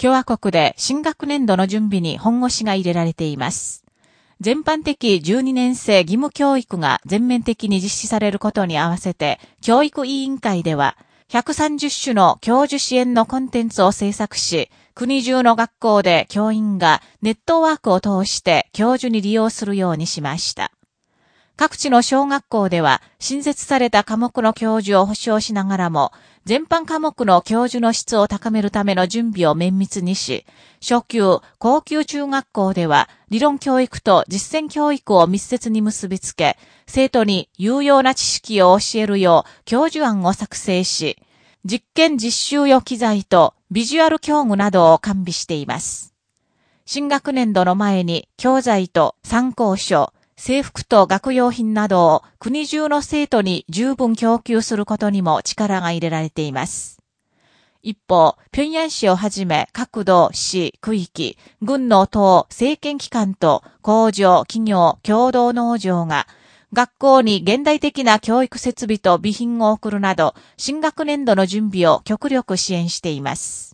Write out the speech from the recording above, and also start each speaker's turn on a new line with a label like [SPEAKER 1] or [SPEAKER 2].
[SPEAKER 1] 共和国で新学年度の準備に本腰が入れられています。全般的12年生義務教育が全面的に実施されることに合わせて、教育委員会では、130種の教授支援のコンテンツを制作し、国中の学校で教員がネットワークを通して教授に利用するようにしました。各地の小学校では、新設された科目の教授を保障しながらも、全般科目の教授の質を高めるための準備を綿密にし、初級、高級中学校では、理論教育と実践教育を密接に結びつけ、生徒に有用な知識を教えるよう教授案を作成し、実験実習用機材とビジュアル教具などを完備しています。新学年度の前に教材と参考書、制服と学用品などを国中の生徒に十分供給することにも力が入れられています。一方、平壌市をはじめ各道、市、区域、軍の党、政権機関と工場、企業、共同農場が学校に現代的な教育設備と備品を送るなど、新学年度の準備を極力支援しています。